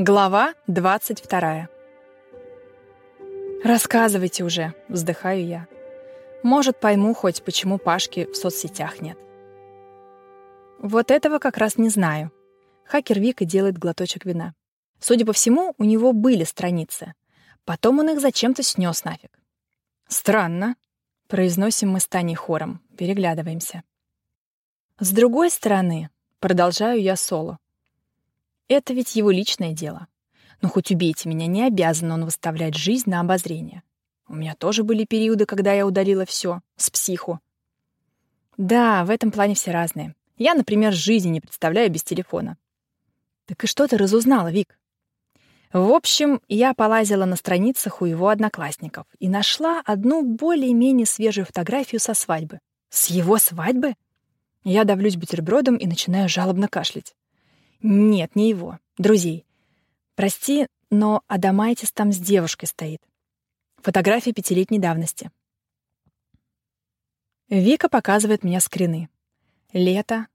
Глава 22. «Рассказывайте уже», — вздыхаю я. «Может, пойму хоть, почему Пашки в соцсетях нет». Вот этого как раз не знаю. Хакер Вика делает глоточек вина. Судя по всему, у него были страницы. Потом он их зачем-то снес нафиг. «Странно», — произносим мы с Таней хором, переглядываемся. С другой стороны, продолжаю я соло. Это ведь его личное дело. Но хоть убейте меня, не обязан он выставлять жизнь на обозрение. У меня тоже были периоды, когда я удалила все с психу. Да, в этом плане все разные. Я, например, жизни не представляю без телефона. Так и что ты разузнала, Вик? В общем, я полазила на страницах у его одноклассников и нашла одну более-менее свежую фотографию со свадьбы. С его свадьбы? Я давлюсь бутербродом и начинаю жалобно кашлять. Нет, не его. Друзей. Прости, но Адамайтис там с девушкой стоит. Фотография пятилетней давности. Вика показывает мне скрины. Лето.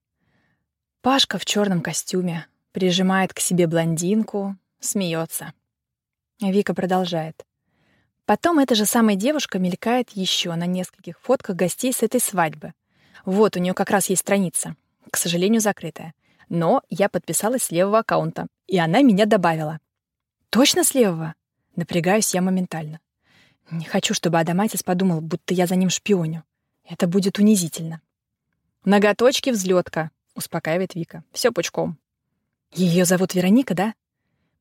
Пашка в черном костюме прижимает к себе блондинку, смеется. Вика продолжает. Потом эта же самая девушка мелькает еще на нескольких фотках гостей с этой свадьбы. Вот у нее как раз есть страница, к сожалению, закрытая. Но я подписалась с левого аккаунта, и она меня добавила. Точно с левого? Напрягаюсь я моментально. Не хочу, чтобы Адаматис подумал, будто я за ним шпионю. Это будет унизительно. Ноготочки взлетка, успокаивает Вика. Все пучком. Ее зовут Вероника, да?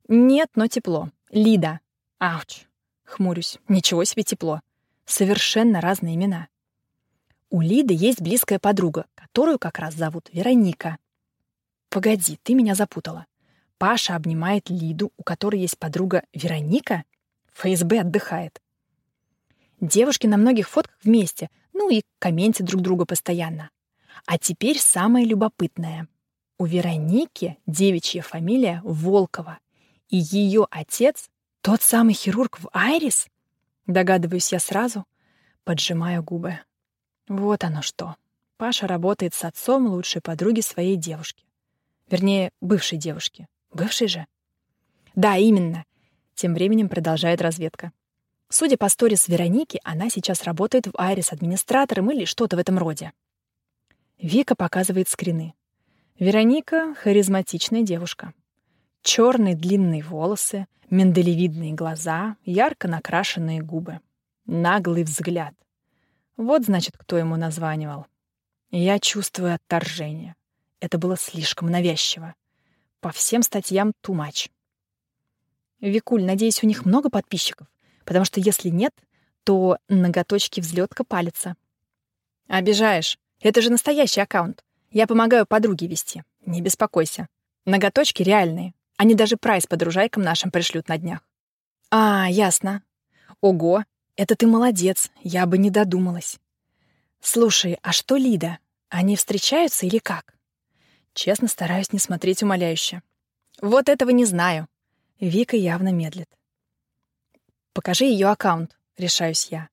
Нет, но тепло. Лида. Ауч. Хмурюсь. Ничего себе тепло. Совершенно разные имена. У Лиды есть близкая подруга, которую как раз зовут Вероника. Погоди, ты меня запутала. Паша обнимает Лиду, у которой есть подруга Вероника? ФСБ отдыхает. Девушки на многих фотках вместе, ну и комменте друг друга постоянно. А теперь самое любопытное. У Вероники девичья фамилия Волкова, и ее отец — тот самый хирург в Айрис? Догадываюсь я сразу, поджимаю губы. Вот оно что. Паша работает с отцом лучшей подруги своей девушки. Вернее, бывшей девушки. Бывшей же? Да, именно. Тем временем продолжает разведка. Судя по сторис Вероники, она сейчас работает в Айрис администратором или что-то в этом роде. Вика показывает скрины. Вероника — харизматичная девушка. Черные длинные волосы, миндалевидные глаза, ярко накрашенные губы. Наглый взгляд. Вот, значит, кто ему названивал. Я чувствую отторжение. Это было слишком навязчиво. По всем статьям too much. Викуль, надеюсь, у них много подписчиков, потому что если нет, то ноготочки взлетка палится. Обижаешь. Это же настоящий аккаунт. Я помогаю подруге вести. Не беспокойся. Ноготочки реальные. Они даже прайс подружайкам нашим пришлют на днях. А, ясно. Ого, это ты молодец. Я бы не додумалась. Слушай, а что Лида? Они встречаются или как? Честно стараюсь не смотреть умоляюще. Вот этого не знаю. Вика явно медлит. Покажи ее аккаунт, решаюсь я.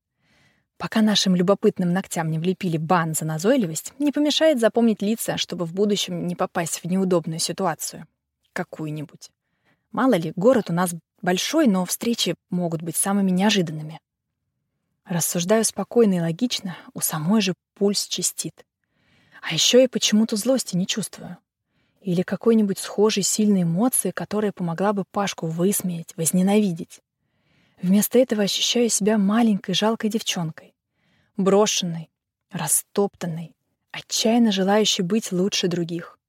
Пока нашим любопытным ногтям не влепили бан за назойливость, не помешает запомнить лица, чтобы в будущем не попасть в неудобную ситуацию. Какую-нибудь. Мало ли, город у нас большой, но встречи могут быть самыми неожиданными. Рассуждаю спокойно и логично, у самой же пульс чистит. А еще я почему-то злости не чувствую. Или какой-нибудь схожей сильной эмоции, которая помогла бы Пашку высмеять, возненавидеть. Вместо этого ощущаю себя маленькой жалкой девчонкой. Брошенной, растоптанной, отчаянно желающей быть лучше других.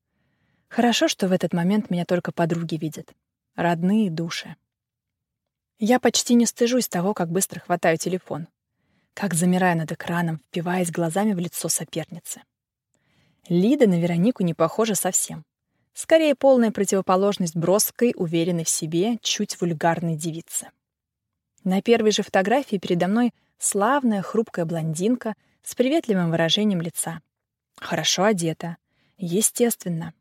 Хорошо, что в этот момент меня только подруги видят. Родные души. Я почти не стыжусь того, как быстро хватаю телефон. Как замираю над экраном, впиваясь глазами в лицо соперницы. Лида на Веронику не похожа совсем. Скорее, полная противоположность броской, уверенной в себе, чуть вульгарной девице. На первой же фотографии передо мной славная хрупкая блондинка с приветливым выражением лица. Хорошо одета. Естественно.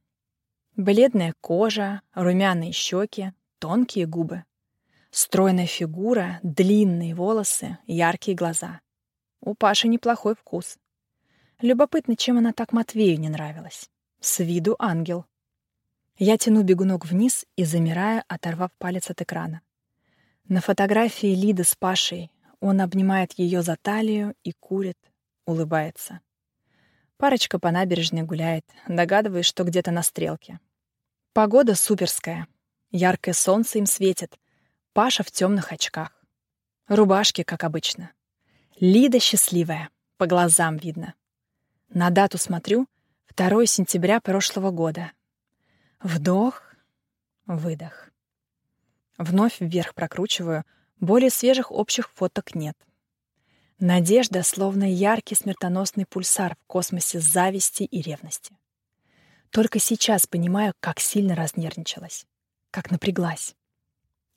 Бледная кожа, румяные щеки, тонкие губы. Стройная фигура, длинные волосы, яркие глаза. У Паши неплохой вкус. Любопытно, чем она так Матвею не нравилась. С виду ангел. Я тяну бегунок вниз и замираю, оторвав палец от экрана. На фотографии Лиды с Пашей он обнимает ее за талию и курит, улыбается. Парочка по набережной гуляет, догадываясь, что где-то на стрелке. Погода суперская. Яркое солнце им светит. Паша в темных очках. Рубашки, как обычно. Лида счастливая, по глазам видно. На дату смотрю — 2 сентября прошлого года. Вдох, выдох. Вновь вверх прокручиваю, более свежих общих фоток нет. Надежда, словно яркий смертоносный пульсар в космосе зависти и ревности. Только сейчас понимаю, как сильно разнервничалась, как напряглась.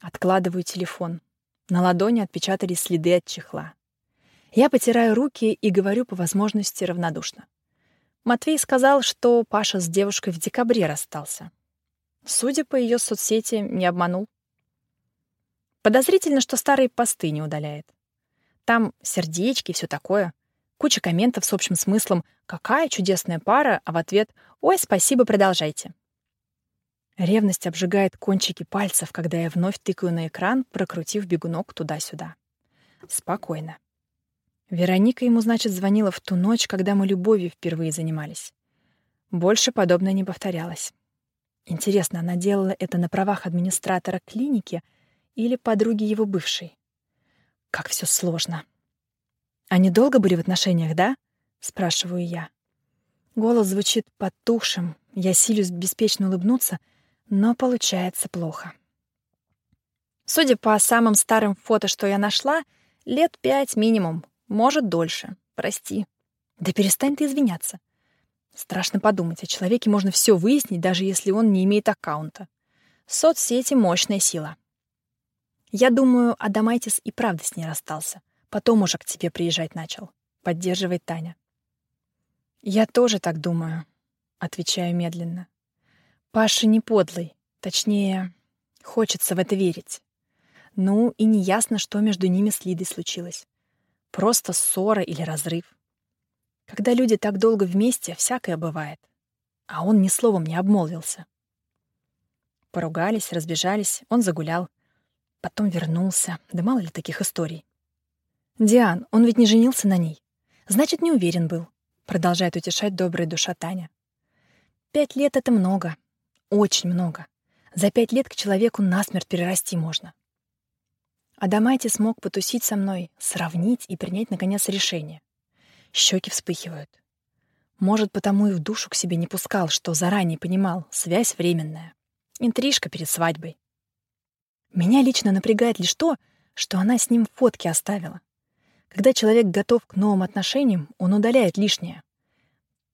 Откладываю телефон. На ладони отпечатались следы от чехла. Я потираю руки и говорю по возможности равнодушно. Матвей сказал, что Паша с девушкой в декабре расстался. Судя по ее соцсети, не обманул. Подозрительно, что старые посты не удаляет. Там сердечки и все такое. Куча комментов с общим смыслом «Какая чудесная пара!», а в ответ «Ой, спасибо, продолжайте». Ревность обжигает кончики пальцев, когда я вновь тыкаю на экран, прокрутив бегунок туда-сюда. Спокойно. Вероника ему, значит, звонила в ту ночь, когда мы любовью впервые занимались. Больше подобное не повторялось. Интересно, она делала это на правах администратора клиники или подруги его бывшей? Как все сложно. Они долго были в отношениях, да? Спрашиваю я. Голос звучит потухшим. Я силюсь беспечно улыбнуться, но получается плохо. Судя по самым старым фото, что я нашла, лет пять минимум, может, дольше. Прости. Да перестань ты извиняться. Страшно подумать, о человеке можно все выяснить, даже если он не имеет аккаунта. Соцсети — мощная сила. Я думаю, Адамайтис и правда с ней расстался. Потом уже к тебе приезжать начал. Поддерживает Таня. Я тоже так думаю, отвечаю медленно. Паша не подлый. Точнее, хочется в это верить. Ну, и неясно, что между ними с Лидой случилось. Просто ссора или разрыв. Когда люди так долго вместе, всякое бывает. А он ни словом не обмолвился. Поругались, разбежались, он загулял. Потом вернулся. Да мало ли таких историй. «Диан, он ведь не женился на ней. Значит, не уверен был», — продолжает утешать добрая душа Таня. «Пять лет — это много. Очень много. За пять лет к человеку насмерть перерасти можно. Адамайти смог потусить со мной, сравнить и принять, наконец, решение. Щеки вспыхивают. Может, потому и в душу к себе не пускал, что заранее понимал, связь временная. Интрижка перед свадьбой. Меня лично напрягает лишь то, что она с ним фотки оставила. Когда человек готов к новым отношениям, он удаляет лишнее.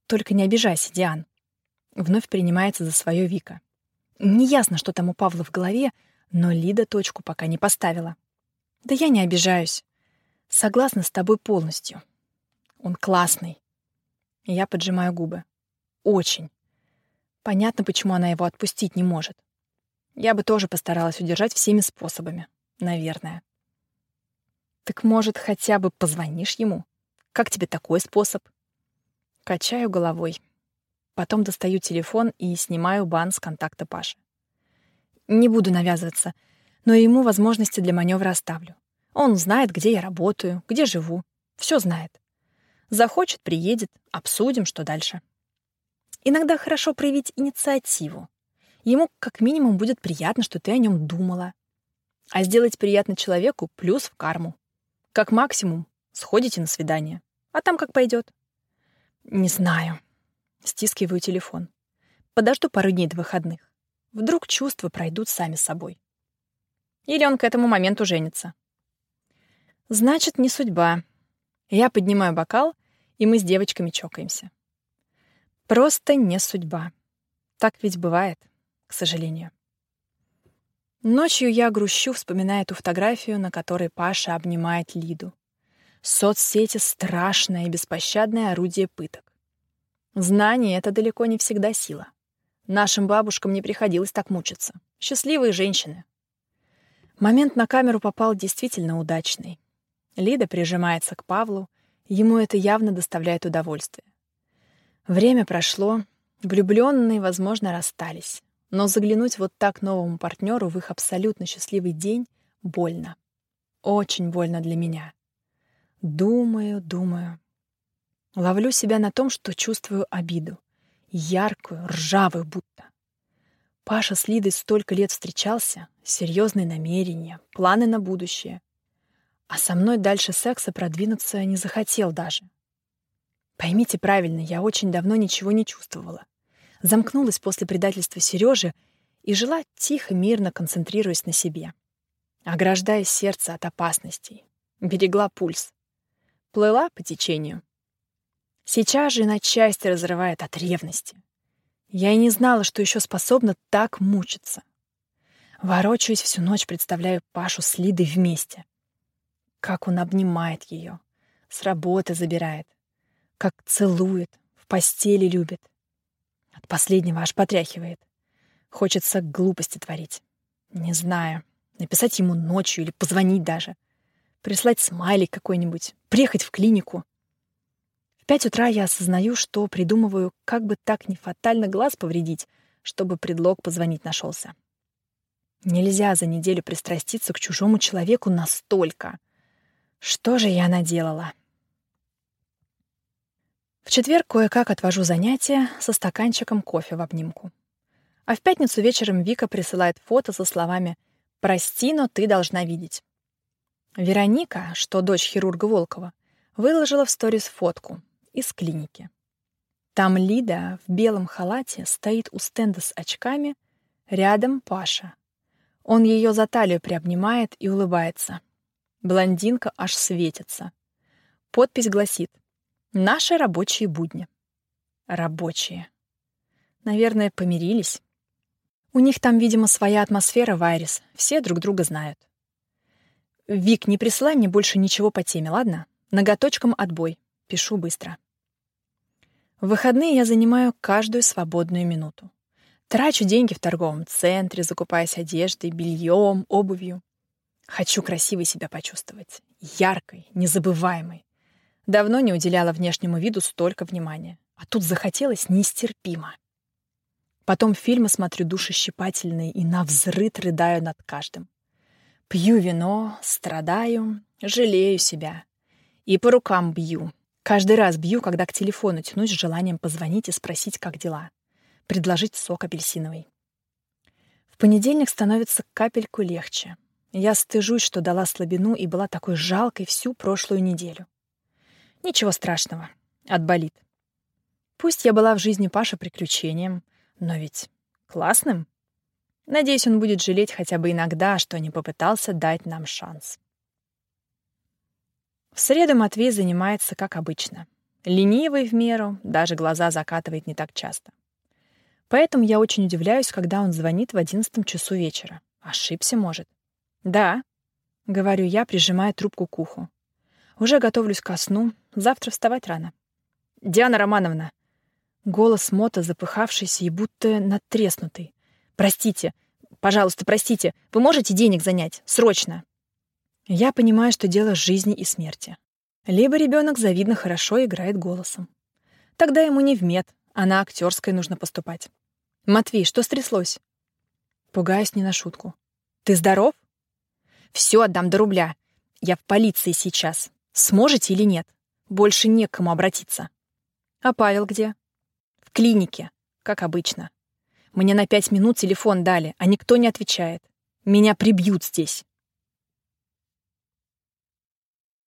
Только не обижайся, Диан. Вновь принимается за свое Вика. Неясно, что там у Павла в голове, но Лида точку пока не поставила. Да я не обижаюсь. Согласна с тобой полностью. Он классный. Я поджимаю губы. Очень. Понятно, почему она его отпустить не может. Я бы тоже постаралась удержать всеми способами. Наверное. Так, может, хотя бы позвонишь ему? Как тебе такой способ? Качаю головой. Потом достаю телефон и снимаю бан с контакта Паши. Не буду навязываться, но ему возможности для маневра оставлю. Он знает, где я работаю, где живу. Все знает. Захочет — приедет, обсудим, что дальше. Иногда хорошо проявить инициативу. Ему как минимум будет приятно, что ты о нем думала. А сделать приятно человеку — плюс в карму. Как максимум сходите на свидание. А там как пойдет. Не знаю. Стискиваю телефон. Подожду пару дней до выходных. Вдруг чувства пройдут сами собой. Или он к этому моменту женится. Значит, не судьба. Я поднимаю бокал, и мы с девочками чокаемся. Просто не судьба. Так ведь бывает к сожалению. Ночью я грущу, вспоминая ту фотографию, на которой Паша обнимает Лиду. Соцсети — страшное и беспощадное орудие пыток. Знание — это далеко не всегда сила. Нашим бабушкам не приходилось так мучиться. Счастливые женщины. Момент на камеру попал действительно удачный. Лида прижимается к Павлу, ему это явно доставляет удовольствие. Время прошло, влюбленные, возможно, расстались. Но заглянуть вот так новому партнеру в их абсолютно счастливый день больно. Очень больно для меня. Думаю, думаю. Ловлю себя на том, что чувствую обиду. Яркую, ржавую будто. Паша с Лидой столько лет встречался, серьезные намерения, планы на будущее. А со мной дальше секса продвинуться не захотел даже. Поймите правильно, я очень давно ничего не чувствовала. Замкнулась после предательства Сережи и жила тихо, мирно, концентрируясь на себе. Ограждая сердце от опасностей. Берегла пульс. Плыла по течению. Сейчас же на части разрывает от ревности. Я и не знала, что еще способна так мучиться. Ворочаюсь всю ночь, представляю Пашу с Лидой вместе. Как он обнимает ее, с работы забирает, как целует, в постели любит. От последнего аж потряхивает. Хочется глупости творить. Не знаю, написать ему ночью или позвонить даже. Прислать смайлик какой-нибудь, приехать в клинику. Пять утра я осознаю, что придумываю, как бы так не фатально глаз повредить, чтобы предлог позвонить нашелся. Нельзя за неделю пристраститься к чужому человеку настолько. Что же я наделала? В четверг кое-как отвожу занятия со стаканчиком кофе в обнимку. А в пятницу вечером Вика присылает фото со словами «Прости, но ты должна видеть». Вероника, что дочь хирурга Волкова, выложила в сторис фотку из клиники. Там Лида в белом халате стоит у стенда с очками, рядом Паша. Он ее за талию приобнимает и улыбается. Блондинка аж светится. Подпись гласит «Наши рабочие будни». Рабочие. Наверное, помирились. У них там, видимо, своя атмосфера в Айрис. Все друг друга знают. «Вик, не присылай мне больше ничего по теме, ладно? Ноготочком отбой. Пишу быстро». В выходные я занимаю каждую свободную минуту. Трачу деньги в торговом центре, закупаясь одеждой, бельем, обувью. Хочу красивой себя почувствовать. Яркой, незабываемой. Давно не уделяла внешнему виду столько внимания. А тут захотелось нестерпимо. Потом фильмы смотрю душещипательные и навзрыд рыдаю над каждым. Пью вино, страдаю, жалею себя. И по рукам бью. Каждый раз бью, когда к телефону тянусь с желанием позвонить и спросить, как дела. Предложить сок апельсиновый. В понедельник становится капельку легче. Я стыжусь, что дала слабину и была такой жалкой всю прошлую неделю. Ничего страшного. Отболит. Пусть я была в жизни Паши приключением, но ведь классным. Надеюсь, он будет жалеть хотя бы иногда, что не попытался дать нам шанс. В среду Матвей занимается как обычно. Ленивый в меру, даже глаза закатывает не так часто. Поэтому я очень удивляюсь, когда он звонит в одиннадцатом часу вечера. Ошибся, может. «Да», — говорю я, прижимая трубку к уху. «Уже готовлюсь ко сну. Завтра вставать рано». «Диана Романовна!» Голос Мота, запыхавшийся и будто надтреснутый. «Простите, пожалуйста, простите, вы можете денег занять? Срочно!» Я понимаю, что дело жизни и смерти. Либо ребенок завидно хорошо играет голосом. Тогда ему не в мед, а на актерской нужно поступать. «Матвей, что стряслось?» Пугаюсь не на шутку. «Ты здоров?» Все отдам до рубля. Я в полиции сейчас. Сможете или нет? Больше не к кому обратиться. А Павел где? В клинике, как обычно. Мне на пять минут телефон дали, а никто не отвечает. Меня прибьют здесь.